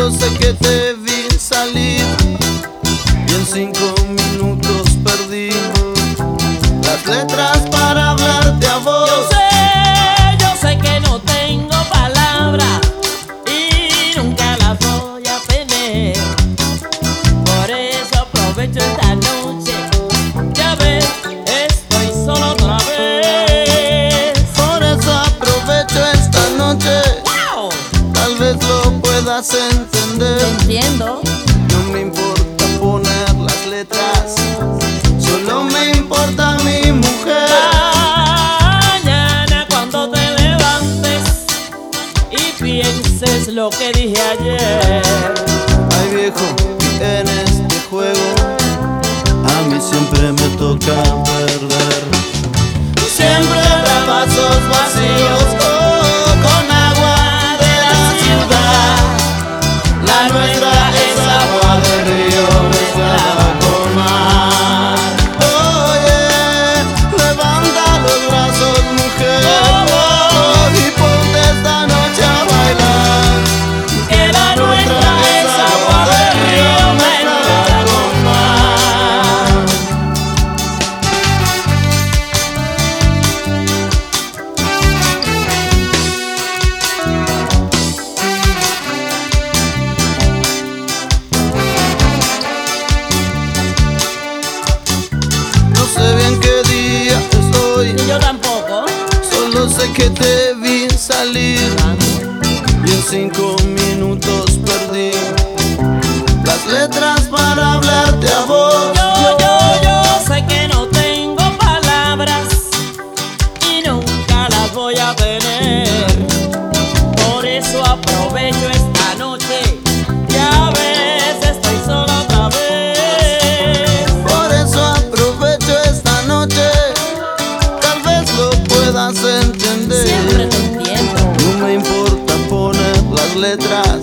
Solo sé que te vi salir. Y en cinco entender. entiendo. No me importa poner las letras, solo me importa mi mujer. Mañana cuando te levantes y pienses lo que dije ayer. Ay viejo, en este juego a mí siempre me toca perder. Solo sé que te vi salir. Y en cinco puedas entender. Siempre te entiendo. No me importa poner las letras,